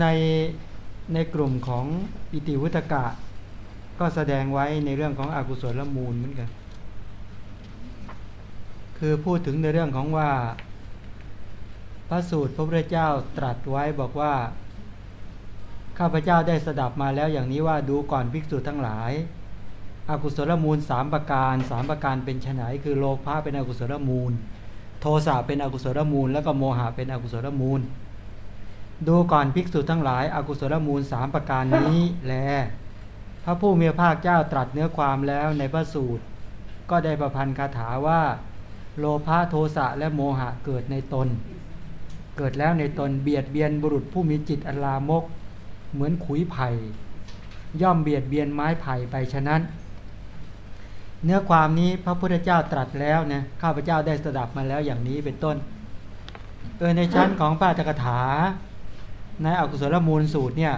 ในในกลุ่มของอิติวุตกะ ก็แสดงไว้ในเรื่องของอกุศลมูลเหมือนกัน คือพูดถึงในเรื่องของว่า พระสูตรพระพุทธเจ้าตรัสไว้บอกว่า ข้าพเจ้าได้สดับมาแล้วอย่างนี้ว่าดูก่อนภิกษุทั้งหลายอากุศลมูลสามประการสามประการเป็นไฉนคือโลภะเป็นอกุศลมูล โทสะเป็นอกุศลมูล แล้วก็โมหะเป็นอกุศลมูล ดูก่อนภิกษุทั้งหลายอากุศลมูลสามประการนี้แล พระผู้มีพระภาคเจ้าตรัสเนื้อความแล้วในพระสูตร ก็ได้ประพันธ์คาถาว่า โลภะโทสะและโมหะเกิดในตน เกิดแล้วในตนเบียดเบียนบุรุษผู้มีจิตอลามก เหมือนขุยไผ่ ย่อมเบียดเบียนไม้ไผ่ไปฉะนั้น เนื้อความนี้พระพุทธเจ้าตรัสแล้วนะข้าพเจ้าได้สดับมาแล้วอย่างนี้เป็นต้นเออในชั้นของพระตกถา ในอกุศลมูลสูตรเนี่ย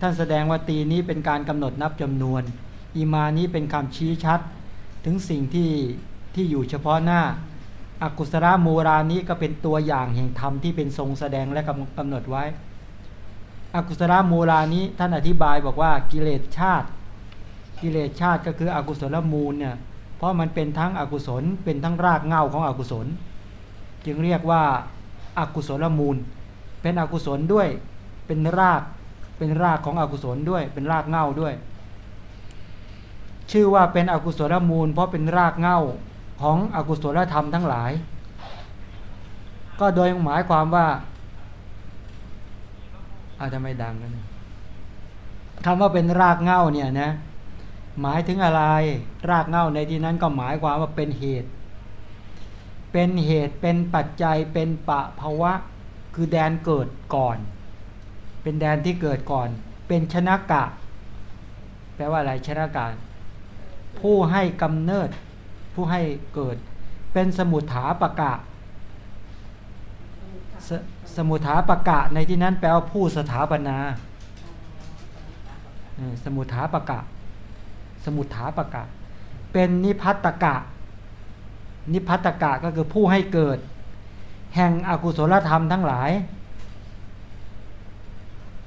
ท่านแสดงว่าตีนี้เป็นการกำหนดนับจำนวนอีมานี้เป็นคำชี้ชัด ถึงสิ่งที่ที่อยู่เฉพาะหน้าอกุศลมูรานี้ก็เป็นตัวอย่างแห่งธรรมที่เป็นทรงแสดงและกำหนดไว้อกุศลมูรานี้ท่านอธิบายบอกว่ากิเลสชาติ กิเลสชาติก็คืออกุศลมูลเนี่ยเพราะมันเป็นทั้งอกุศลเป็นทั้งรากเง่าของอกุศล จึงเรียกว่าอากุศลมูล เป็นอกุศลด้วย เป็นราก เป็นรากของอกุศลด้วย เป็นรากเง่าด้วย ชื่อว่าเป็นอกุศลมูล เพราะเป็นรากเง่าของอกุศลธรรมทั้งหลาย ก็โดยหมายความว่าอาจจะไม่ดังกันคำว่าเป็นรากเง่าเนี่ยนะหมายถึงอะไร รากเง่าในที่นั้นก็หมายความว่าเป็นเหตุ เป็นเหตุเป็นปัจจัยเป็นปะภาวะ คือแดนเกิดก่อน เป็นแดนที่เกิดก่อน เป็นชนะกะ แปลว่าอะไรชนะกะผู้ให้กำเนิด ผู้ให้เกิด เป็นสมุทฐาปะกะสสมุทฐาปะกะในที่นั้นแปลว่าผู้สถาปนาสมุทฐาปะกะ สมุทฐาปะกะ เป็นนิพัตกะ นิพัตกะก็คือผู้ให้เกิด แห่งอกุศลธรรมทั้งหลาย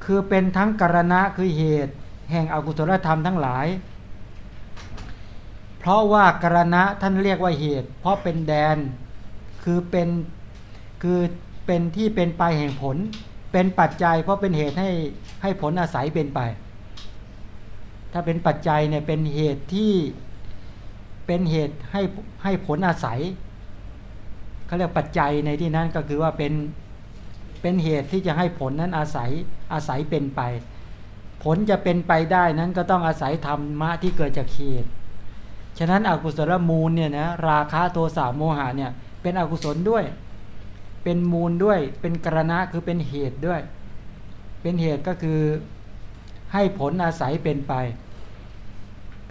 คือเป็นทั้งกรณะคือเหตุ แห่งอกุศลธรรมทั้งหลาย เพราะว่ากรณะท่านเรียกว่าเหตุ เพราะเป็นแดนคือเป็นคือเป็นที่เป็นไปแห่งผล เป็นปัจจัย เพราะเป็นเหตุให้ให้ผลอาศัยเป็นไป ถ้าเป็นปัจจัยเนี่ยเป็นเหตุที่เป็นเหตุให้ให้ผลอาศัย เขาเรียกปัจจัยในที่นั้นก็คือว่าเป็นเป็นเหตุที่จะให้ผลนั้นอาศัยอาศัยเป็นไป ผลจะเป็นไปได้นั้นก็ต้องอาศัยธรรมะที่เกิดจากเหตุฉะนั้นอกุศลมูลเนี่ยนะราคะโทสะโมหะเนี่ยเป็นอกุศลด้วย เป็นมูลด้วยเป็นกรณะคือเป็นเหตุด้วย เป็นเหตุก็คือให้ผลอาศัยเป็นไป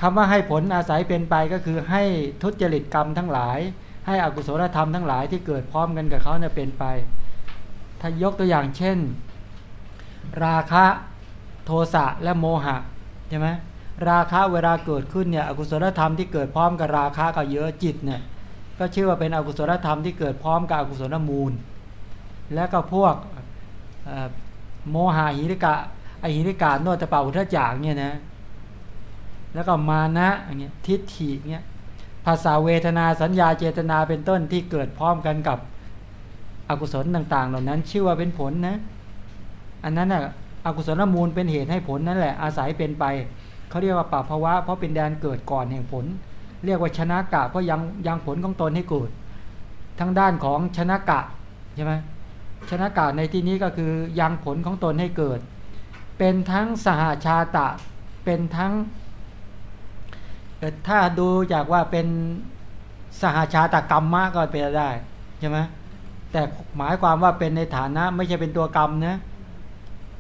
คำว่าให้ผลอาศัยเป็นไปก็คือให้ทุจริตกรรมทั้งหลาย ให้อกุศลธรรมทั้งหลายที่เกิดพร้อมกันกับเขาเนี่ยเป็นไป ถ้ายกตัวอย่างเช่น ราคะโทสะและโมหะใช่ไหมราคะเวลาเกิดขึ้นเนี่ยอกุศลธรรมที่เกิดพร้อมกับราคะก็เยอะจิตเนี่ยก็ชื่อว่าเป็นอกุศลธรรมที่เกิดพร้อมกับอกุศลมูล และก็พวกโมหะหิริกะอหิริกาโนตะปาอุทจางเนี่ยนะแล้วก็มานะอย่างเงี้ยทิฏฐิเงี้ย ภาษาเวทนาสัญญาเจตนาเป็นต้นที่เกิดพร้อมกันกับอกุศลต่าง ๆ เหล่านั้น ชื่อว่าเป็นผลนะ อันนั้นน่ะอกุศลมูลเป็นเหตุให้ผลนั่นแหละอาศัยเป็นไปเขาเรียกว่าปภาวะเพราะเป็นแดนเกิดก่อนแห่งผล เรียกว่าชนะกะเพราะยังยังผลของตนให้เกิดทั้งด้านของชนะกะใช่ไหมชนะกะในที่นี้ก็คือยังผลของตนให้เกิด เป็นทั้งสหาชาตะ เป็นทั้ง ถ้าดูจากว่าเป็นสหาชาตกรรมมากก็เป็นได้ใช่ไหมแต่หมายความว่าเป็นในฐานะไม่ใช่เป็นตัวกรรมนะ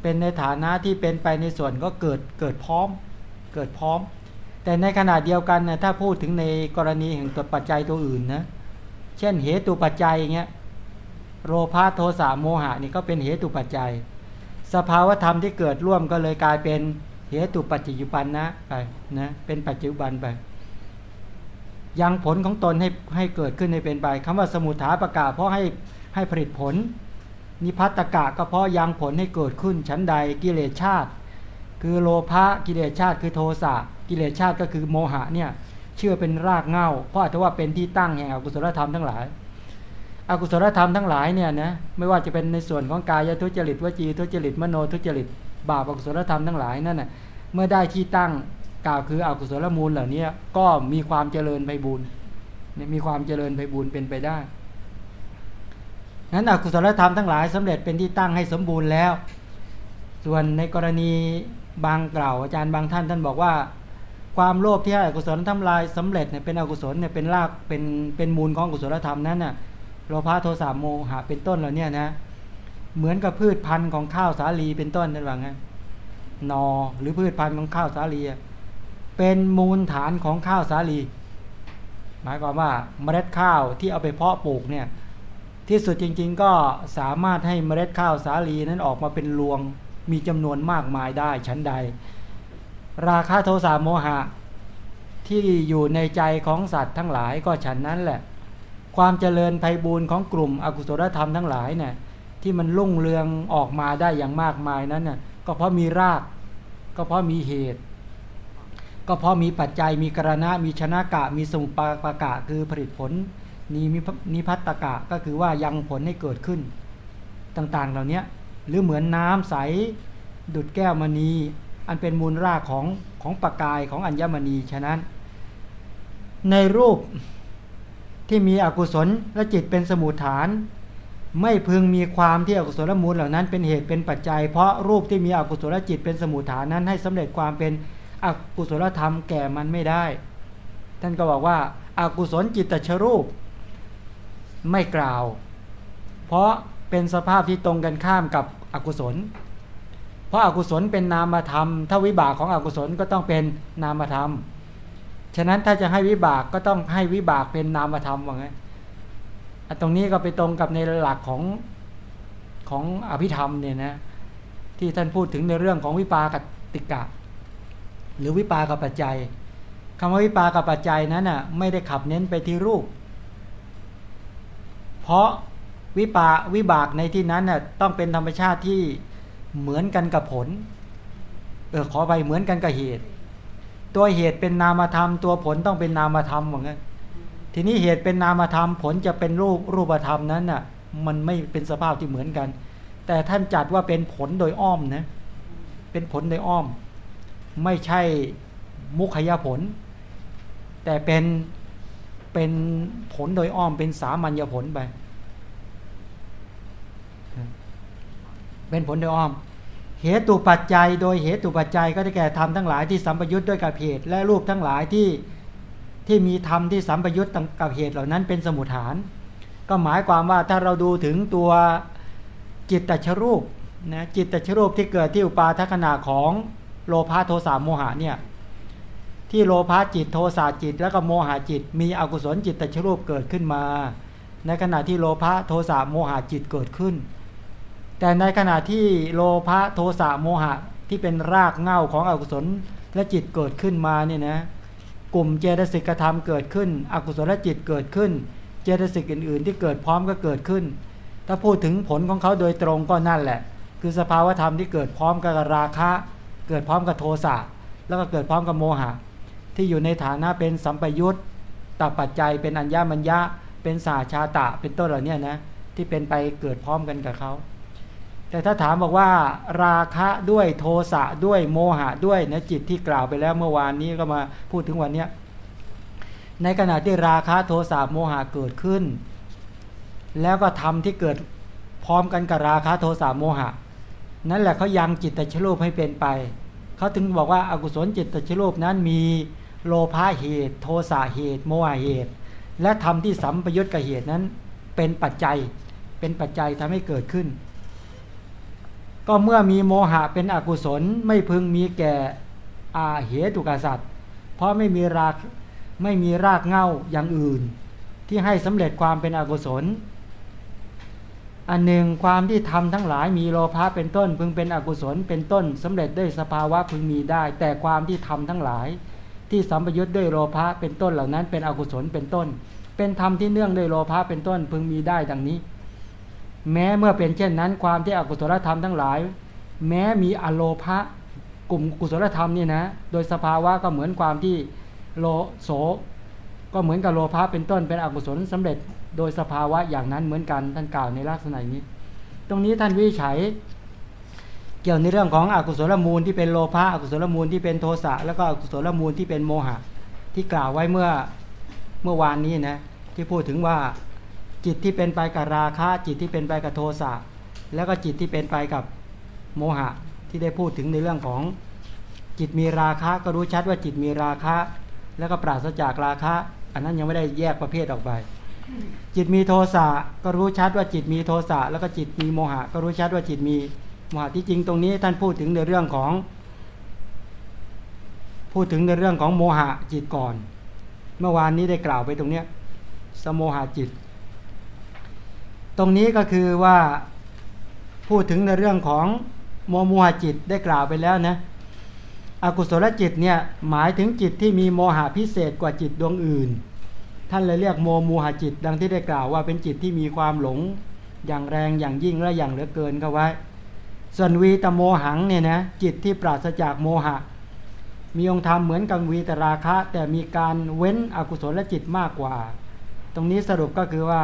เป็นในฐานะที่เป็นไปในส่วนก็เกิดเกิดพร้อม เกิดพร้อม แต่ในขณะเดียวกันนะถ้าพูดถึงในกรณีแห่งตัวปัจจัยตัวอื่นนะเช่นเหตุปัจจัยอย่างเงี้ยโลภะโทสะโมหะนี่ก็เป็นเหตุปัจจัย สภาวธรรมที่เกิดร่วมก็เลยกลายเป็น เหตุปัจจุบันนะไปนะเป็นปัจจุบันไปยังผลของตนให้ให้เกิดขึ้นในเป็นไปคำว่าสมุทฐาประกาศเพราะให้ให้ผลิตผล นิพัตกะก็เพราะยังผลให้เกิดขึ้นชั้นใดกิเลสชาติ คือโลภะกิเลสชาติคือโทสะกิเลสชาติก็คือโมหะเนี่ยเชื่อเป็นรากเง้าเพราะถือว่าเป็นที่ตั้งแห่งอกุศลธรรมทั้งหลายอกุศลธรรมทั้งหลายเนี่ยนะไม่ว่าจะเป็นในส่วนของกายทุจริตวจีทุจริตมโนทุจริต บาปอกุศลธรรมทั้งหลายนั่นน่ะเมื่อได้ที่ตั้งกล่าวคืออกุศลมูลเหล่านี้ก็มีความเจริญไปบุญมีความเจริญไปบุญเป็นไปได้นั้นอกุศลธรรมทั้งหลายสำเร็จเป็นที่ตั้งให้สมบูรณ์แล้ว ส่วนในกรณีบางกล่าวอาจารย์บางท่านท่านบอกว่า ความโลภที่ให้อกุศลทำลายสำเร็จเนี่ยเป็นอกุศลเนี่ยเป็นรากเป็นเป็นมูลของอกุศลธรรมนั้นน่ะโลภะโทสะโมหะเป็นต้นเหล่านี้นะ เหมือนกับพืชพันธุ์ของข้าวสาลีเป็นต้นนั่นว่าไงนอหรือพืชพันธุ์ของข้าวสาลีเป็นมูลฐานของข้าวสาลี หมายความว่าเมล็ดข้าวที่เอาไปเพาะปลูกเนี่ยที่สุดจริง ๆ ก็สามารถให้เมล็ดข้าวสาลีนั้นออกมาเป็นรวงมีจำนวนมากมายได้ชั้นใด ราคะโทสะโมหะ ที่อยู่ในใจของสัตว์ทั้งหลายก็ฉันนั้นแหละ ความเจริญไพบูรณ์ของกลุ่มอกุศลธรรมทั้งหลายเนี่ย ที่มันรุ่งเรืองออกมาได้อย่างมากมายนั้นน่ะก็เพราะมีราก ก็เพราะมีเหตุ ก็เพราะมีปัจจัยมีกรณะมีชนะกะ มีสมุปปากะคือผลิตผลนีมีนิพัตตกะก็คือว่ายังผลให้เกิดขึ้น ต่างๆเหล่านี้หรือเหมือนน้ำใสดุดแก้วมณี อันเป็นมูลรากของของปากายของอัญมณีฉะนั้น ในรูปที่มีอกุศลและจิตเป็นสมุทฐาน ไม่พึงมีความที่อกุศลมูลเหล่านั้นเป็นเหตุเป็นปัจจัย เพราะรูปที่มีอกุศลจิตเป็นสมุทฐานนั้นให้สำเร็จความเป็นอกุศลธรรมแก่มันไม่ได้ ท่านก็บอกว่าอากุศลจิตตชรูป ไม่กล่าว เพราะเป็นสภาพที่ตรงกันข้ามกับอกุศล เพราะอากุศลเป็นนามธรรม ถ้าวิบากของอกุศลก็ต้องเป็นนามธรรม ฉะนั้นถ้าจะให้วิบากก็ต้องให้วิบากเป็นนามธรรมว่าไง ตรงนี้ก็ไปตรงกับในหลักของของอภิธรรมเนี่ยนะที่ท่านพูดถึงในเรื่องของวิปากติกะ หรือวิปากปัจจัยคำว่าวิปากปัจจัยนั้นอะไม่ได้ขับเน้นไปที่รูป เพราะวิปาวิบากในที่นั้นน่ะต้องเป็นธรรมชาติที่เหมือนกันกับผลเออขอไปเหมือนกันกับเหตุ ตัวเหตุเป็นนามธรรม ตัวผลต้องเป็นนามธรรมเหมือนกัน ทีนี้เหตุเป็นนามธรรมผลจะเป็นรูปรูปธรรมนั้นน่ะ มันไม่เป็นสภาพที่เหมือนกัน แต่ท่านจัดว่าเป็นผลโดยอ้อมนะเป็นผลโดยอ้อม ไม่ใช่มุขยผล แต่เป็นเป็นผลโดยอ้อมเป็นสามัญญผลไปเป็นผลโดยอ้อม เหตุปัจจัย โดยเหตุปัจจัยก็ได้แก่ธรรมทั้งหลายที่สัมปยุทธ์ด้วยกับเหตุและรูปทั้งหลายที่ ที่มีธรรมที่สัมปยุทธ์กับเหตุเหล่านั้นเป็นสมุทฐาน ก็หมายความว่าถ้าเราดูถึงตัวจิตตชรูปนะจิตตชรูปที่เกิดที่อุปาทัขณะของโลภะโทสะโมหะเนี่ยที่โลภะจิตโทสะจิต แล้วก็โมหะจิต มีอกุศลจิตตชรูปเกิดขึ้นมา ในขณะที่โลภะโทสะโมหะจิตเกิดขึ้น แต่ในขณะที่โลภะโทสะโมหะที่เป็นรากเง้าของอกุศลและจิตเกิดขึ้นมาเนี่ยนะ กลุ่มเจตสิกธรรมเกิดขึ้น อกุศลจิตเกิดขึ้น เจตสิกอื่น ๆ ที่เกิดพร้อมก็เกิดขึ้น ถ้าพูดถึงผลของเขาโดยตรงก็นั่นแหละ คือสภาวธรรมที่เกิดพร้อมกับราคะ เกิดพร้อมกับโทสะแล้วก็เกิดพร้อมกับโมหะ ที่อยู่ในฐานะเป็นสัมปยุตตปัจจัยเป็นอัญญามัญญะ เป็นสาชาตะเป็นต้นเหล่านี้นะที่เป็นไปเกิดพร้อมกันกับเขา แต่ถ้าถามบอกว่าราคะด้วยโทสะด้วยโมหะด้วยนะจิตที่กล่าวไปแล้วเมื่อวานนี้ก็มาพูดถึงวันนี้ในขณะที่ราคะโทสะโมหะเกิดขึ้น แล้วก็ทำที่เกิดพร้อมกันกับราคะโทสะโมหะ นั่นแหละเขายังจิตตชโลภให้เป็นไปเขาถึงบอกว่าอากุศลจิตตชโลภนั้นมีโลภะเหตุ โทสะเหตุ โมหะเหตุ และทำที่สัมปยุตกับเหตุนั้นเป็นปัจจัยเป็นปัจจัยทำให้เกิดขึ้น ก็เมื่อมีโมหะเป็นอกุศลไม่พึงมีแก่อาเหตุกษัตริย์ เพราะไม่มีรากไม่มีรากเง่าอย่างอื่น ที่ให้สำเร็จความเป็นอกุศล อันหนึ่งความที่ทำทั้งหลายมีโลภะเป็นต้น พึงเป็นอกุศลเป็นต้นสำเร็จด้วยสภาวะพึงมีได้ แต่ความที่ทำทั้งหลาย ที่สัมปยุทธ์ด้วยโลภะเป็นต้นเหล่านั้นเป็นอกุศลเป็นต้น เป็นธรรมที่เนื่องด้วยโลภะเป็นต้นพึงมีได้ดังนี้ แม้เมื่อเป็นเช่นนั้นความที่อกุศลธรรมทั้งหลาย แม้มีอโลภะกลุ่มกุศลธรรมนี่นะโดยสภาวะก็เหมือนความที่โลโสก็เหมือนกับโลภะเป็นต้นเป็นอกุศลสำเร็จโดยสภาวะอย่างนั้นเหมือนกันท่านกล่าวในลักษณะนี้ ตรงนี้ท่านวิจัยเกี่ยวในเรื่องของอกุศลมูลที่เป็นโลภะอกุศลมูลที่เป็นโทสะแล้วก็อกุศลมูลที่เป็นโมหะ ที่กล่าวไว้เมื่อเมื่อวานนี้นะที่พูดถึงว่า จิตที่เป็นไปกับราคะจิตที่เป็นไปกับโทสะแล้วก็จิตที่เป็นไปกับโมหะที่ได้พูดถึงในเรื่องของจิตมีราคะก็รู้ชัดว่าจิตมีราคะ แล้วก็ปราศจากราคะ อันนั้นยังไม่ได้แยกประเภทออกไป จิตมีโทสะก็รู้ชัดว่าจิตมีโทสะแล้วก็จิตมีโมหะ ก็รู้ชัดว่าจิตมีโมหะที่จริงตรงนี้ท่านพูดถึงในเรื่องของ พูดถึงในเรื่องของโมหะจิตก่อน เมื่อวานนี้ได้กล่าวไปตรงเนี้ยสโมหะจิต ตรงนี้ก็คือว่าพูดถึงในเรื่องของโมโมหจิตได้กล่าวไปแล้วนะอกุศลจิตเนี่ยหมายถึงจิตที่มีโมหะพิเศษกว่าจิตดวงอื่น ท่านเลยเรียกโมโมหจิต ดังที่ได้กล่าวว่าเป็นจิตที่มีความหลงอย่างแรงอย่างยิ่งและอย่างเหลือเกินเข้าไว้ ส่วนวีตโมหังเนี่ยนะจิตที่ปราศจากโมหะ มีองค์ธรรมเหมือนกับวีตราคะ แต่มีการเว้นอกุศลจิตมากกว่า ตรงนี้สรุปก็คือว่า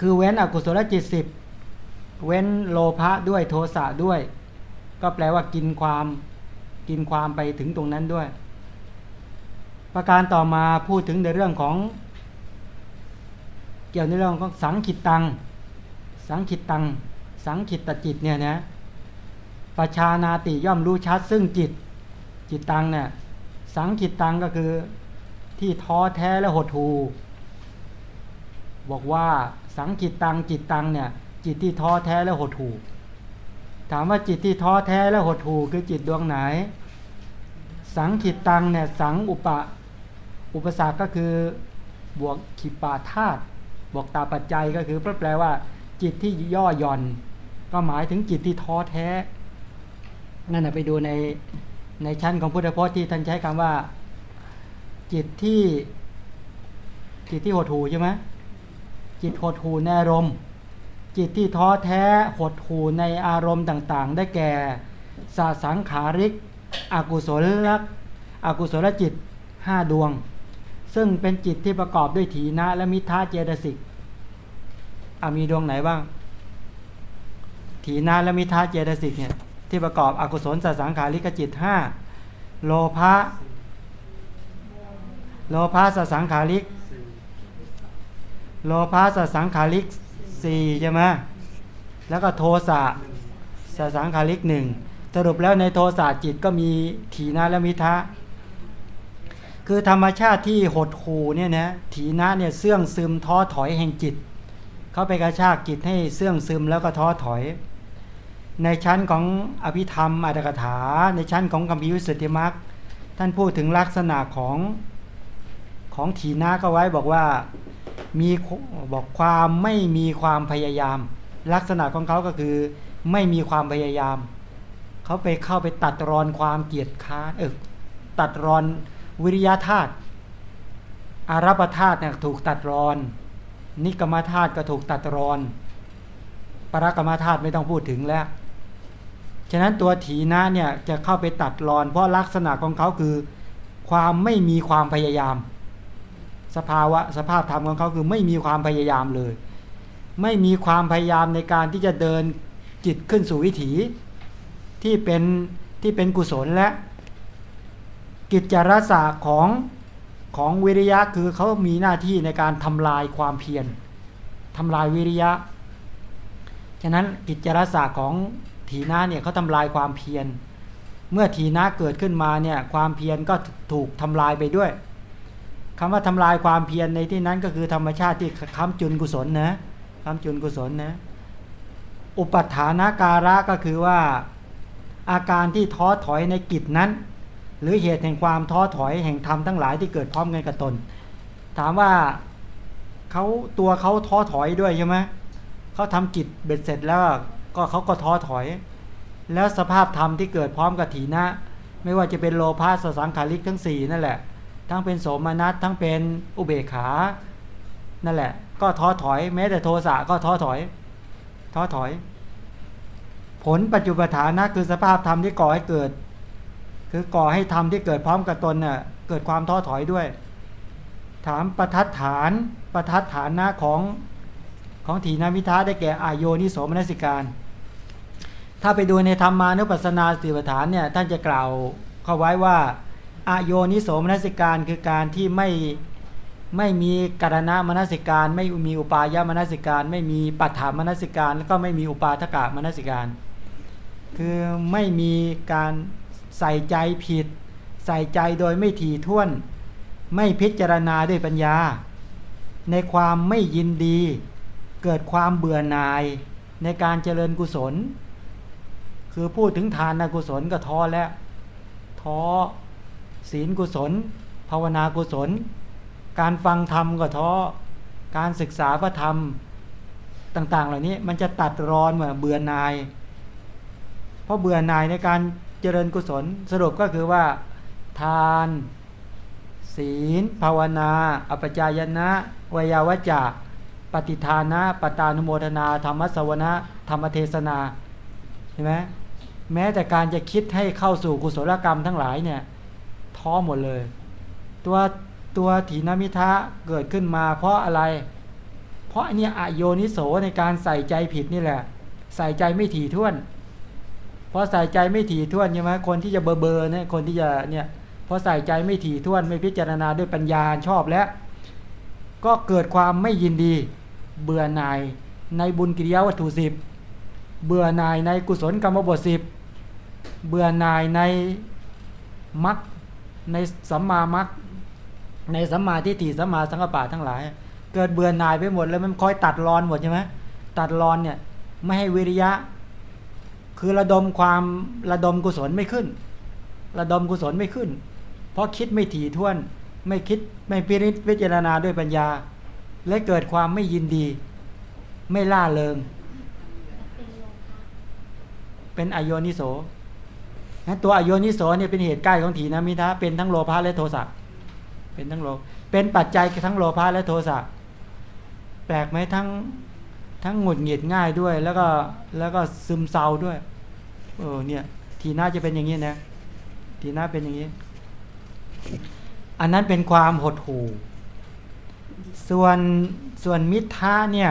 คือเว้นอกุศลจิตสิบเว้นโลภะด้วยโทสะด้วย ก็แปลว่ากินความกินความไปถึงตรงนั้นด้วย ประการต่อมาพูดถึงในเรื่องของ เกี่ยวในเรื่องของสังขิตตัง สังขิตตัง สังขิตตจิตเนี่ยนะประชานาติย่อมรู้ชัด ซึ่งจิต จิตตังเนี่ยสังขิตตังก็คือที่ท้อแท้และหดหู่ บอกว่าสังขิตตังจิตตังเนี่ยจิตที่ท้อแท้และหดหู่ถามว่าจิตที่ท้อแท้และหดหู่คือจิตดวงไหน สังขิตตังเนี่ยสังอุปะอุปสรรคก็คือบวกขิปาธาตุบวกตาปัจจัยก็คือแปลว่า จิตที่ย่อหย่อน ก็หมายถึงจิตที่ท้อแท้ นั่นนะไปดูในในชั้นของพุทธพจน์ที่ท่านใช้คำว่า จิตที่จิตที่หดหูใช่ไหม จิตหดหูในอารมณ์ จิตที่ท้อแท้หดหูในอารมณ์ต่างๆ ได้แก่สาสังขาริก อกุศลลักอกุศลจิตห้าดวง ซึ่งเป็นจิตที่ประกอบด้วยถีนะและมิทาเจตสิกมีดวงไหนบ้าง ถีนาและมิทาเจตสิกเนี่ยที่ประกอบอกุศลสสังขาริกจิตห้าโลภะโลภะสสังขาริก โลภะสสังขาริกสี่ใช่ไหมแล้วก็โทสะสสังขาริกหนึ่งสรุปแล้วในโทสะจิตก็มีถีนาและมิทะคือธรรมชาติที่หดหูเนี่ยนะถีนาเนี่ยเสื่องซึมท้อถอยแห่งจิต เขาไปกระชากจิตให้เสื่องซึมแล้วก็ท้อถอย ในชั้นของอภิธรรมอัตถกถา ในชั้นของกัมพิวิสุทธิมรรคท่านพูดถึงลักษณะของของถีนาก็ไว้บอกว่า มีบอกความไม่มีความพยายาม ลักษณะของเขาก็คือ ไม่มีความพยายาม เขาไปเข้าไปตัดรอนความเกียดค้านเออตัดรอนวิริยะธาตุอารัปธาตุเนี่ยถูกตัดรอน นิกรรมธาตุก็ถูกตัดรอนปรกรรมธาตุไม่ต้องพูดถึงแล้ว ฉะนั้นตัวถีนะเนี่ยจะเข้าไปตัดรอน เพราะลักษณะของเขาคือ ความไม่มีความพยายาม สภาวะสภาพธรรมของเขาคือไม่มีความพยายามเลย ไม่มีความพยายามในการที่จะเดินจิตขึ้นสู่วิถีที่เป็นที่เป็นกุศลและ กิจจารสาของของวิริยะคือเขามีหน้าที่ในการทำลายความเพียรทำลายวิริยะ ฉะนั้นกิจจารสาของถีนาเนี่ยเขาทำลายความเพียร เมื่อถีนาเกิดขึ้นมาเนี่ยความเพียรก็ถูกทำลายไปด้วย คำว่าทำลายความเพียรในที่นั้นก็คือธรรมชาติที่ค้ำจุนกุศลนะค้ำจุนกุศลนะ อุปัฏฐานาการะก็คือว่าอาการที่ท้อถอยในกิจนั้น หรือเหตุแห่งความท้อถอยแห่งธรรมทั้งหลายที่เกิดพร้อมกันกับตน ถามว่าเขาตัวเขาท้อถอยด้วยใช่ไหมเขาทำกิจเบ็ดเสร็จแล้วก็เขาก็ท้อถอย แล้วสภาพธรรมที่เกิดพร้อมกับถีนะ ไม่ว่าจะเป็นโลภะสสังขาริกทั้งสี่นั่นแหละ ทั้งเป็นโสมนัสทั้งเป็นอุเบกขา นั่นแหละ ก็ท้อถอย แม้แต่โทสะก็ท้อถอย ท้อถอย ผลปัจจุบันฐานะคือสภาพธรรมที่ก่อให้เกิด คือก่อให้ธรรมที่เกิดพร้อมกับตนน่ะเกิดความท้อถอยด้วย ถามประทัดฐานประทัดฐานนะของของถีนามิทาได้แก่อายโยนิโสมนสิการ ถ้าไปดูในธรรมานุปัสสนาสติปัฏฐานเนี่ยท่านจะกล่าวเข้าไว้ว่า อาโยนิโสมนสิการคือการที่ไม่ไม่มีการณะมนสิการ ไม่มีอุปายามนสิการ ไม่มีปัฏฐามนสิการ แล้วก็ไม่มีอุปาทกะมนสิการ คือไม่มีการใส่ใจผิด ใส่ใจโดยไม่ถี่ถ้วน ไม่พิจารณาด้วยปัญญา ในความไม่ยินดี เกิดความเบื่อหน่าย ในการเจริญกุศล คือพูดถึงทานกุศลก็ท้อแล้วท้อ ศีลกุศล ภาวนากุศล การฟังธรรมก็ท้อการศึกษาพระธรรมต่าง ๆ เหล่านี้มันจะตัดรอนเหมือนเบื่อหน่าย เพราะเบื่อหน่ายในการเจริญกุศลสรุปก็คือว่า ทาน ศีล ภาวนา อปจายนะวยาวจจะปฏิทานะปตานุโมทนา ธรรมสวนะธรรมเทศนาเห็นไหมแม้แต่การจะคิดให้เข้าสู่กุศลกรรมทั้งหลายเนี่ย ท้อหมดเลย ตัวตัวถีนมิทะเกิดขึ้นมา เพราะอะไร เพราะอันนี้อโยนิโสในการใส่ใจผิดนี่แหละ ใส่ใจไม่ถี่ถ้วนเพราะใส่ใจไม่ถี่ถ้วนใช่ไหมคนที่จะเบอร์เบอร์เนี่ยคนที่จะเนี่ยพอใส่ใจไม่ถี่ถ้วนไม่พิจารณาด้วยปัญญาชอบแล้ว ก็เกิดความไม่ยินดี เบื่อหน่ายในบุญกิริยาวัตถุสิบเบื่อหน่ายในกุศลกรรมบทสิบเบื่อหน่ายในมัค ในสัมมามัคในสัมมาทิฏฐิสัมมาสังกปะทั้งหลาย เกิดเบื่อหน่ายไปหมดแล้วมันคอยตัดรอนหมดใช่ไหมตัดรอนเนี่ยไม่ให้วิริยะ คือระดมความระดมกุศลไม่ขึ้น ระดมกุศลไม่ขึ้น เพราะคิดไม่ถี่ถ้วน ไม่คิดไม่พิริพิจารณาด้วยปัญญา และเกิดความไม่ยินดี ไม่ล่าเริง เป็นอโยนิโส ตัวอโยนิโสเนี่ยเป็นเหตุใกล้ของถีนมิทะเป็นทั้งโลภะและโทสะเป็นทั้งโลเป็นปัจจัยทั้งโลภะและโทสะแปลกไหมทั้งทั้งหงุดหงิดง่ายด้วย แล้วก็แล้วก็ซึมเศร้าด้วยเออเนี่ย ทีน่าจะเป็นอย่างนี้นะทีน่าเป็นอย่างนี้ อันนั้นเป็นความหดหู่ ส่วนส่วนมิทะเนี่ย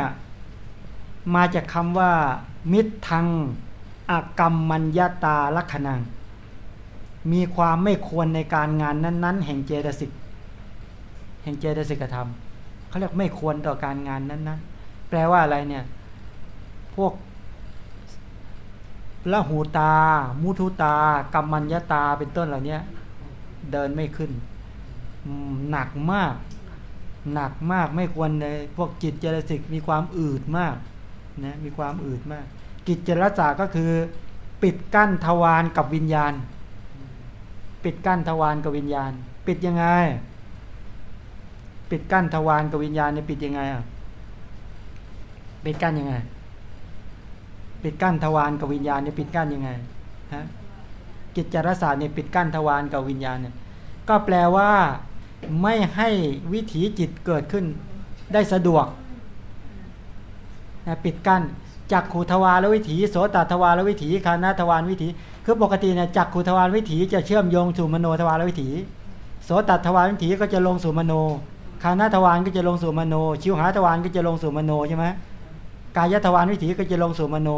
มาจากคำว่า มิทธังอากรรมมัญญาตาลักขณัง มีความไม่ควรในการงานนั้น ๆ แห่งเจตสิกแห่งเจตสิกธรรมเขาเรียกไม่ควรต่อการงานนั้น ๆ แปลว่าอะไรเนี่ย พวกละหูตา มุทุตา กัมมัญญาตาเป็นต้นเหล่านี้เดินไม่ขึ้น หนักมาก หนักมากไม่ควรเลยพวกจิตเจตสิกมีความอืดมากนะมีความอืดมาก กิจจรจาก็คือ ปิดกั้นทวารกับวิญญาณ ปิดกั้นทวารกับวิญญาณ ปิดยังไง ปิดกั้นทวารกับวิญญาณเนี่ยปิดยังไงอะปิดกั้นยังไง ปิดกั้นทวารกับวิญญาณเนี่ยปิดกั้นยังไงฮะกิจจรศาสตร์เนี่ยปิดกั้นทวารกับวิญญาณเนี่ยก็แปลว่าไม่ให้วิถีจิตเกิดขึ้นได้สะดวกนะปิดกั้น จักขูทวารวิถีโสตทวารวิถีฆานทวารวิถี คือปกติเนี่ยจักขูทวารวิถีจะเชื่อมโยงสู่มโนทวารวิถี โสตทวารวิถีก็จะลงสู่มโนฆานทวารก็จะลงสู่มโน ชิวหาทวารก็จะลงสู่มโนใช่ไหมกายทวารวิถีก็จะลงสู่มโน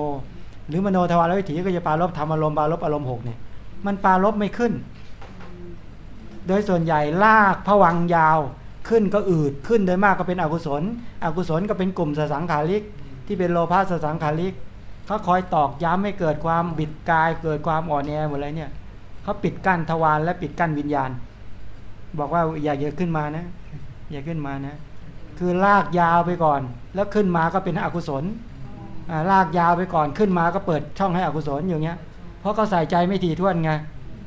หรือมโนทวารวิถีก็จะปรารภธรรมารมณ์ปรารภอารมณ์หกเนี่ยมันปาลบไม่ขึ้น โดยส่วนใหญ่ลากผวังยาวขึ้นก็อืดขึ้นโดยมากก็เป็นอกุศล อกุศลก็เป็นกลุ่มสสังขาริก ที่เป็นโลภะสสังขาริกเขาคอยตอกย้ำให้เกิดความบิดกายเกิดความอ่อนแอหมดเลยเนี่ยเขาปิดกั้นทวารและปิดกั้นวิญญาณ บอกว่าอย่าเยอะขึ้นมานะ อย่าขึ้นมานะ คือลากยาวไปก่อน แล้วขึ้นมาก็เป็นอกุศลลากยาวไปก่อนขึ้นมาก็เปิดช่องให้อกุศลอย่างเงี้ย เพราะเขาใส่ใจไม่ถี่ถ้วนไง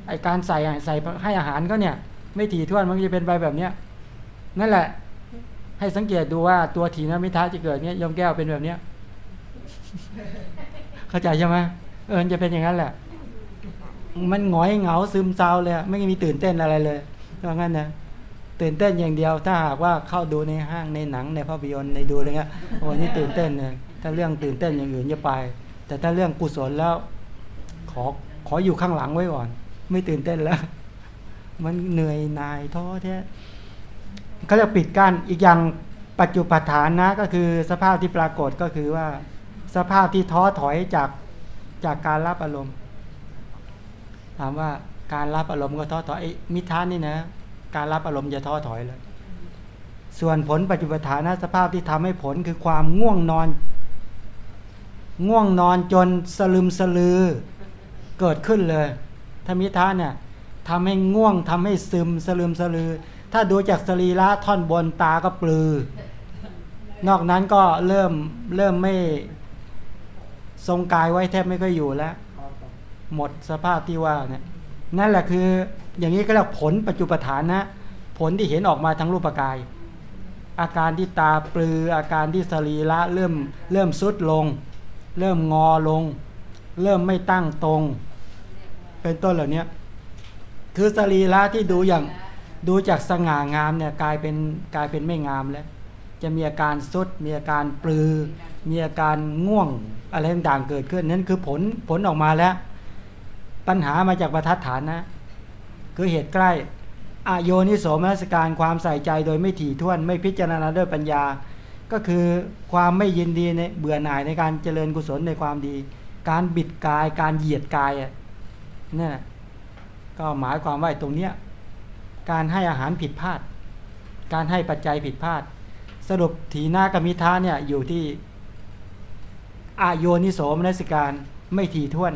ไอการใส่ใส่ให้อาหารก็เนี่ย ไม่ถี่ถ้วนมันจะเป็นไปแบบเนี้ยนั่นแหละ ให้สังเกตดูว่าตัวถีนมิทะจะเกิดเนี้ยยมแก้วเป็นแบบเนี้ย เข้าใจใช่ไหมเออจะเป็นอย่างนั้นแหละ มันหงอยเหงาซึมเศร้าเลย ไม่มีตื่นเต้นอะไรเลยเพราะงั้นนะตื่นเต้นอย่างเดียว ถ้าหากว่าเข้าดูในห้างในหนังในภาพยนตร์ในดูอะไรเงี้ยวันนี้ตื่นเต้นเลยถ้าเรื่องตื่นเต้นอย่างอื่นจะไป แต่ถ้าเรื่องกุศลแล้ว ขอขออยู่ข้างหลังไว้ก่อน ไม่ตื่นเต้นแล้ว มันเหนื่อยนายท้อแท้เขาจะปิดกั้นอีกอย่างปัจจุปฐานนะก็คือสภาพที่ปรากฏก็คือว่า สภาพที่ท้อถอยจากจากการรับอารมณ์ ถามว่าการรับอารมณ์ก็ท้อถอยอมิทานนี่นะ การรับอารมณ์จะท้อถอยเลยส่วนผลปัจจุปฐานนะสภาพที่ทำให้ผลคือความง่วงนอน ง่วงนอนจนสลึมสลือ เกิดขึ้นเลยถ้ามิทานเนี่ยทำให้ง่วงทำให้ซึมสลืมสลือ ถ้าดูจากสรีระท่อนบนตาก็ปลือ นอกนั้นก็เริ่มเริ่มไม่ ทรงกายไว้แทบไม่ค่อยอยู่แล้ว หมดสภาพที่ว่าเนี่ยนั่นแหละคืออย่างนี้ก็เรียกผลปัจจุปฐานนะ ผลที่เห็นออกมาทั้งรูปกาย อาการที่ตาปลือ อาการที่สรีระเริ่มเริ่มสุดลง เริ่มงอลง เริ่มไม่ตั้งตรง เป็นต้นเหล่านี้คือสรีระที่ดูอย่างดูจากสง่างามเนี่ยกลายเป็นกลายเป็นไม่งามแล้ว จะมีอาการสุดมีอาการปลือ มีอาการง่วง อะไรต่างๆเกิดขึ้นนั่นคือผลผลออกมาแล้ว ปัญหามาจากประทัดฐานนะ คือเหตุใกล้อโยนิโสมนัสการความใส่ใจโดยไม่ถี่ถ้วน ไม่พิจารณาด้วยปัญญา ก็คือความไม่ยินดีในเบื่อหน่ายในการเจริญกุศลในความดี การบิดกายการเหยียดกายอะนี่ก็หมายความว่าตรงเนี้ยการให้อาหารผิดพลาด การให้ปัจจัยผิดพลาด สรุปถีนากมิทาเนี่ยอยู่ที่ อโยนิโสมนัสการไม่ถี่ถ้วน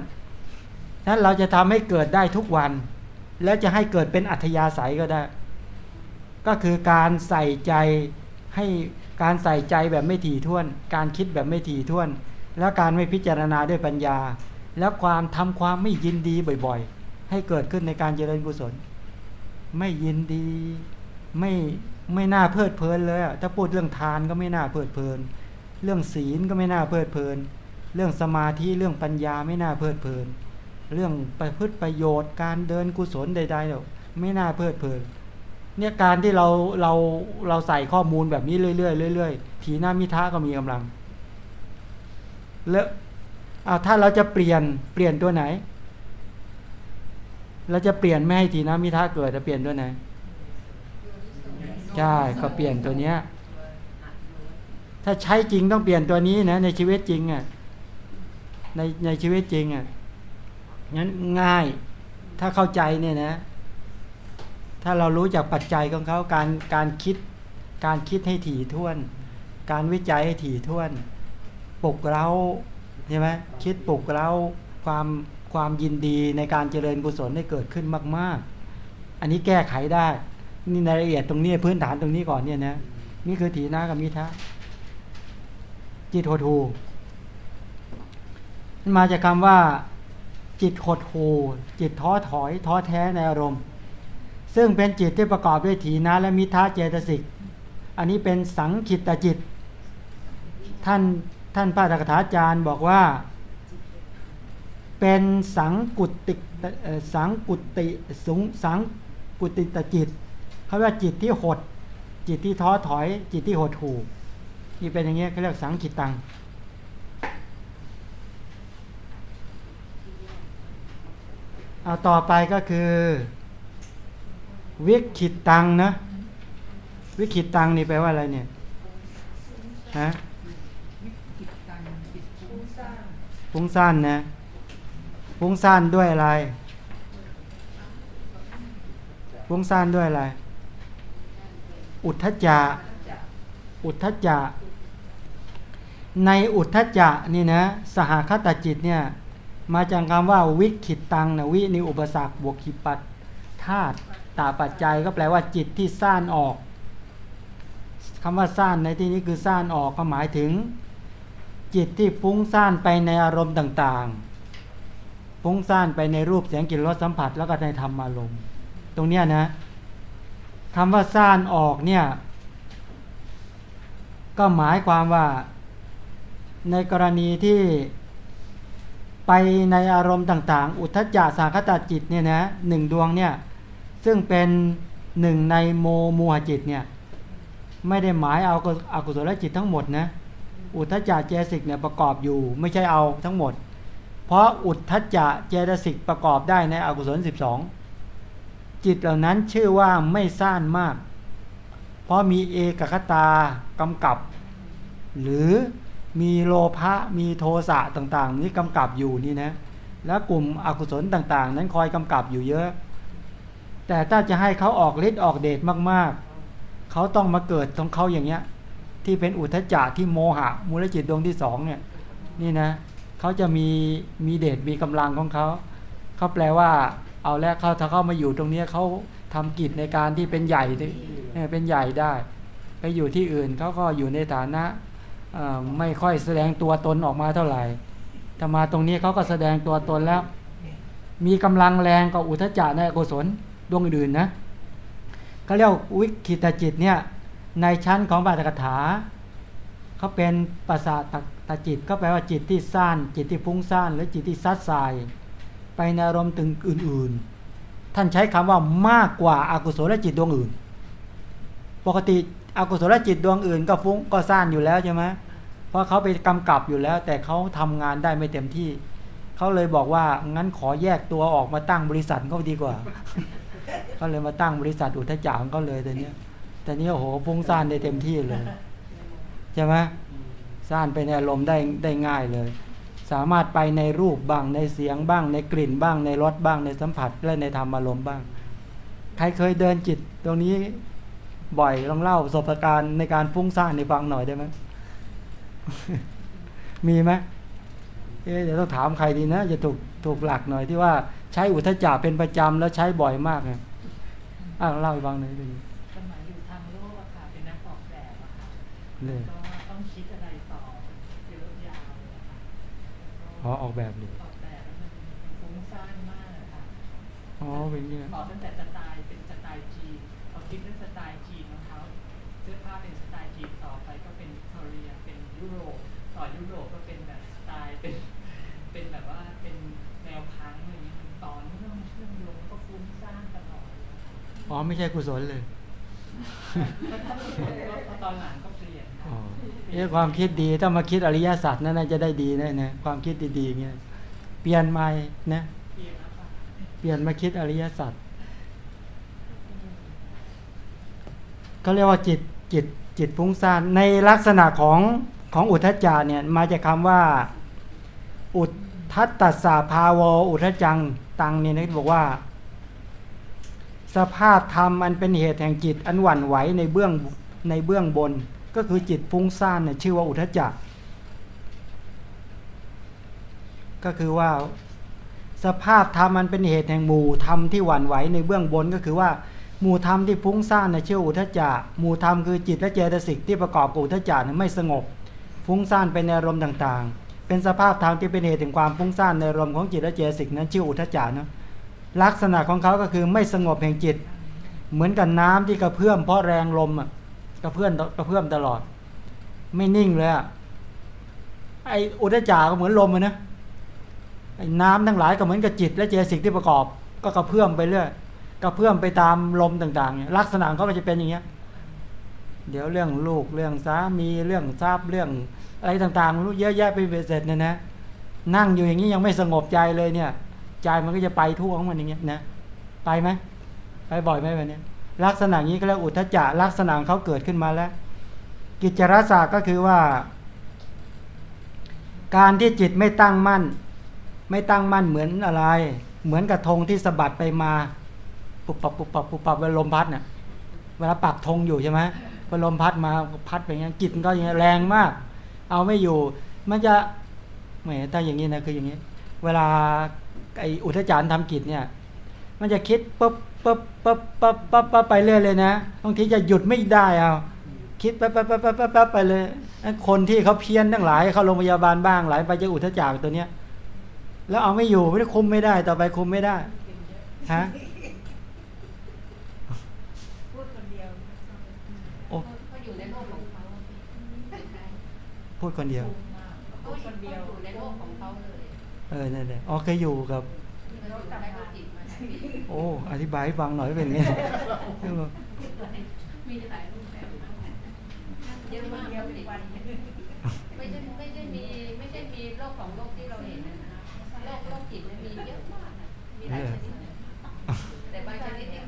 นั้นเราจะทำให้เกิดได้ทุกวัน แล้วจะให้เกิดเป็นอัธยาศัยก็ได้ ก็คือการใส่ใจให้การใส่ใจแบบไม่ถี่ถ้วน การคิดแบบไม่ถี่ถ้วน แล้วการไม่พิจารณาด้วยปัญญา แล้วความทำความไม่ยินดีบ่อยๆ ให้เกิดขึ้นในการเจริญกุศล ไม่ยินดี ไม่ไม่น่าเพลิดเพลินเลยถ้าพูดเรื่องทานก็ไม่น่าเพลิดเพลิน เรื่องศีลก็ไม่น่าเพลิดเพลิน เรื่องสมาธิเรื่องปัญญาไม่น่าเพลิดเพลิน เรื่องประพฤติประโยชน์ การเดินกุศลใดๆเน่ไม่น่าเพลิดเพลินเนี่ยการที่เราเราเราใส่ข้อมูลแบบนี้เรื่อยๆเรื่อยๆถีหน้ามิท้าก็มีกำลัง แล้วเอาถ้าเราจะเปลี่ยนเปลี่ยนตัวไหน เราจะเปลี่ยนไม่ให้ทีน้ามิท้าเกิดจะเปลี่ยนตัวไหนใช่ก็เปลี่ยนตัวเนี้ย ถ้าใช้จริงต้องเปลี่ยนตัวนี้นะในชีวิตจริงอะในในชีวิตจริงอะงั้นง่ายถ้าเข้าใจเนี่ยนะ ถ้าเรารู้จากปัจจัยของเขาการการคิด การคิดให้ถี่ถ้วน การวิจัยให้ถี่ถ้วนปลุกเราใช่ไหมคิดปลุกเราความความยินดีในการเจริญกุศลให้เกิดขึ้นมาก ๆ อันนี้แก้ไขได้ นี่ในรายละเอียดตรงนี้พื้นฐานตรงนี้ก่อนเนี่ยนะนี่คือถีนากับมิทะ จิตโหทูมันมาจากคำว่า จิตหดหูจิตท้อถอย ท้อแท้ในอารมณ์ ซึ่งเป็นจิตที่ประกอบด้วยถีนาและมิทะเจตสิก อันนี้เป็นสังขิตจิต ท่านท่านพระตถาจารย์บอกว่า เป็นสังกุติสังกุติสูงสังกุติตจิตเขาว่าจิตที่หด จิตที่ท้อถอย จิตที่หดหู นี่เป็นอย่างเงี้ยเขาเรียกสังขิตตัง เอาต่อไปก็คือ วิคิตังนะวิคิตังนี่แปลว่าอะไรเนี่ยฮะฟุ้งซ่านนะฟุ้งซ่านด้วยอะไรฟุ้งซ่านด้วยอะไร อุทธจะอุทธจะ ในอุทธจะนี่นะสหคตจิตเนี่ยมาจากคำว่าวิคิดตังนะวินิอุปสรรคบวกขิปัตธาตุตาปัจจัยก็แปลว่าจิตที่ซ่านออกคำว่าซ่านในที่นี้คือซ่านออกก็หมายถึง จิตที่ฟุ้งซ่านไปในอารมณ์ต่างๆ ฟุ้งซ่านไปในรูปเสียงกลิ่นรสสัมผัสแล้วก็ในธรรมอารมณ์ ตรงเนี้ยนะคำว่าซ่านออกเนี่ยก็หมายความว่า ในกรณีที่ไปในอารมณ์ต่างๆ อุทธจาสาคตาจิตเนี่ยนะหนึ่งดวงเนี่ย ซึ่งเป็นหนึ่งในโมมูหจิตเนี่ย ไม่ได้หมายเอาอากุศลจิตทั้งหมดนะอุทธจารเจสิกเนี่ยประกอบอยู่ ไม่ใช่เอาทั้งหมด เพราะอุทธจารเจตสิกประกอบได้ในอกุศล 12 จิตเหล่านั้นชื่อว่าไม่ซ่านมาก เพราะมีเอกคตากำกับ หรือ มีโลภะมีโทสะต่างๆ นี้กำกับอยู่นี่นะแล้วกลุ่มอกุศลต่างๆ นั้นคอยกำกับอยู่เยอะ แต่ถ้าจะให้เขาออกฤทธิ์ออกเดชมากๆ เขาต้องมาเกิดของเขาอย่างเงี้ย ที่เป็นอุทจจะที่โมหะมูลจิตดวงที่สองเนี่ยนี่นะเขาจะมีมีเดชมีกำลังของเขาเขาแปลว่า เอาแล้วเขาถ้าเข้ามาอยู่ตรงนี้เขาทำกิจในการที่เป็นใหญ่เป็นใหญ่ได้ ไปอยู่ที่อื่นเขาก็อยู่ในฐานะ ไม่ค่อยแสดงตัวตนออกมาเท่าไหร่ถ้ามาตรงนี้เขาก็แสดงตัวตนแล้ว มีกำลังแรงกว่าอุทจจะในกุศลดวงอื่นนะเขาเรียกวิคิตจิตเนี่ยในชั้นของบาตกถาเขาเป็นภาษาตจิตก็แปลว่าจิตที่ซ่านจิตที่ฟุ้งซ่านหรือจิตที่ซัดสาย ไปในอารมณ์ตึงอื่น ๆ ท่านใช้คำว่ามากกว่าอากุศลจิตดวงอื่น ปกติอกุศลจิตดวงอื่นก็ฟุ้งก็ซ่านอยู่แล้วใช่ไหม เพราะเขาไปกำกับอยู่แล้ว แต่เขาทำงานได้ไม่เต็มที่ เขาเลยบอกว่างั้นขอแยกตัวออกมาตั้งบริษัทก็ดีกว่าเขาเลยมาตั้งบริษัทอุทจารของเขาเลยแต่เนี้ยแต่นี้โอ้โหฟุ้งซ่านได้เต็มที่เลยใช่ไหมซ่านไปในอารมณ์ได้ได้ง่ายเลย สามารถไปในรูปบ้างในเสียงบ้าง ในกลิ่นบ้าง ในรสบ้างในสัมผัสและในธรรมอารมณ์บ้าง ใครเคยเดินจิตตรงนี้บ่อยลองเล่าประสบการณ์ในการฟุ้งซ่านในฟังหน่อยได้ไหม มีไหมเอ๊ะเดี๋ยวต้องถามใครดีนะจะถูกถูกหลักหน่อยที่ว่าใช้อุทจารเป็นประจำแล้วใช้บ่อยมากเนี่ยอ่าเล่าให้ฟังหน่อยดีสมัยอยู่ทางโลกอะค่ะเป็นนักออกแบบอะค่ะก็ต้องคิดอะไรต่อเยอะยาวอะค่ะอ๋อออกแบบเลยออกแบบแล้วมันฟุ้งซ่านมากอะค่ะอ๋อเป็นเนี่ยออกตั้งแต่สไอ๋อไม่ใช่กุศลเลยตอนหลังก็เปลี่ยนอ๋อนี่ความคิดดีถ้ามาคิดอริยสัจนั่นน่าจะได้ดีแน่นะความคิดดีๆเงี้ยเปลี่ยนใหม่นะเปลี่ยนมาคิดอริยสัจเขาเรียกว่าจิตจิตจิตฟุ้งซ่านในลักษณะของของอุทจจาเนี่ยมาจากคาว่า อุททัตตสาภาวอุทจังตังเนี่ยนะบอกว่า สภาพธรรมอันเป็นเหตุแห่งจิตอันหวั่นไหวในเบื้องในเบื้องบน ก็คือจิตฟุ้งซ่านเนี่ยชื่อว่าอุทจจะก็คือว่าสภาพธรรมมันเป็นเหตุแห่งหมู่ธรรมที่หวั่นไหวในเบื้องบนก็คือว่าหมู่ธรรมที่ฟุ้งซ่านในชื่ออุทจจะหมู่ธรรมคือจิตและเจตสิกที่ประกอบกับอุทจจะไม่สงบ ฟุ้งซ่านไปในอารมณ์ต่างๆ เป็นสภาพธรรมที่เป็นเหตุถึงความฟุ้งซ่านในอารมณ์ของจิตและเจตสิกนั้นชื่ออุทจจะนาะ ลักษณะของเขาก็คือไม่สงบแห่งจิต เหมือนกับน้ำที่กระเพื่อมเพราะแรงลมอะกระเพื่อมกระเพื่อมตลอด ไม่นิ่งเลยอะไออุทจจะก็เหมือนลมอะนะไอ้น้ำทั้งหลายก็เหมือนกับจิต และเจสิกที่ประกอบ ก็กระเพื่อมไปเรื่อยก็เพื่อมไปตามลมต่างๆลักษณะเขาก็จะเป็นอย่างเงี้ย เดี๋ยวเรื่องลูกเรื่องสามีเรื่องทราบเรื่องอะไรต่างๆรู้เยอะแยะไปเสร็จเนี่ยนะ นั่งอยู่อย่างนี้ยังไม่สงบใจเลยเนี่ย ใจมันก็จะไปทั่วของมันอย่างเงี้ยนะไปไหมไปบ่อยไหมแบบนี้ลักษณะนี้ก็เรียกอุทจจะลักษณะเขาเกิดขึ้นมาแล้ว กิจรศาสตร์ก็คือว่า การที่จิตไม่ตั้งมั่น ไม่ตั้งมั่นเหมือนอะไร เหมือนกระทงที่สะบัดไปมาปุบปับปุบปับปุบปับเวลาลมพัดเนี่ยเวลาปักธงอยู่ใช่ไหมพอลลมพัดมาพัดไปอย่างนี้จิตก็อย่างนี้แรงมาก เอาไม่อยู่ มันจะแหมถ้าอย่างนี้นะคืออย่างนี้ เวลา ไออุทจารทำกิจเนี่ย มันจะคิดปุ๊บปุ๊บปุ๊บปุ๊บปุ๊บปุ๊บไปเรื่อยเลยนะบางทีจะหยุดไม่ได้เอาคิดปั๊บปั๊บปั๊บปั๊บปั๊บไปเลย คนที่เขาเพี้ยนทั้งหลายเขาโรงพยาบาลบ้างหลายไปจะอุทจารตัวเนี้ย แล้วเอาไม่อยู่ไม่ได้คุมไม่ได้ ต่อไปคุมไม่ได้ฮะพูดคนเดียวพูดคน เออนั่นแหละอ๋อเคยอยู่กับ โอ้อธิบายฟังหน่อยเป็นไงไม่ใช่ไม่ใช่มีไม่ใช่มีโรคของโรคที่เราเห็นนะโรคโรคจิตมีเยอะมากมีหลายชนิดแต่บางชนิดที่